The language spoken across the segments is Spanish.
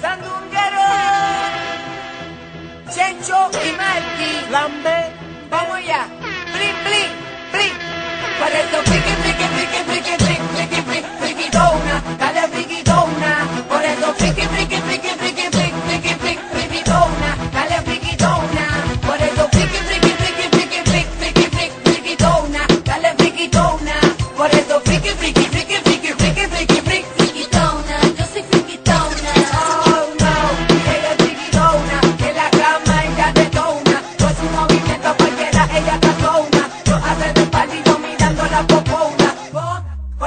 Sandunguero, Checho y Martí. Lambe. Vamos ya. Plin, plin, plin. Para esto, piqui, piqui.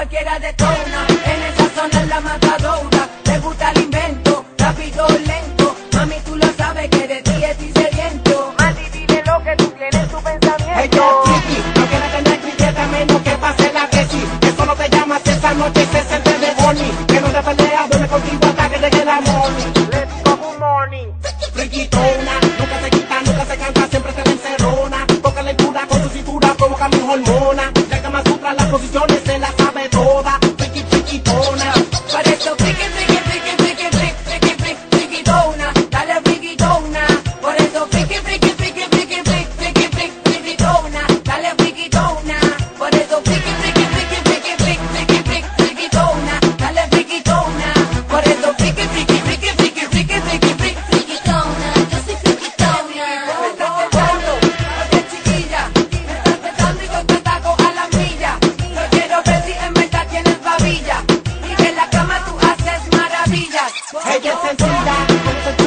cualquiera detona. En esa zona es la matadora, le gusta el invento, rápido, o lento. Mami, tú lo sabes que de ti es disediento. Mati, dile lo que tú tienes tu pensamiento. Ella es tricky, no quiere tener criqueta menos que pase la que sí. Eso no te llamas esa noche, se siente de horny. Que no te pelea, duerme contigo hasta que llegue la morning. Let's go, good morning. Friquitona, nunca se quita, nunca se canta, siempre se le encerrona. Toca lectura con su cintura, provoca mis hormonas. Ya que más sutra las posiciones. Francisca.